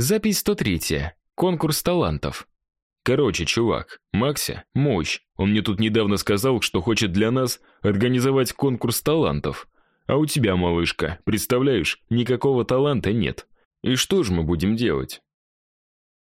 Запись 103. Конкурс талантов. Короче, чувак, Макся мощь. Он мне тут недавно сказал, что хочет для нас организовать конкурс талантов. А у тебя, малышка, представляешь, никакого таланта нет. И что же мы будем делать?